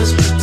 was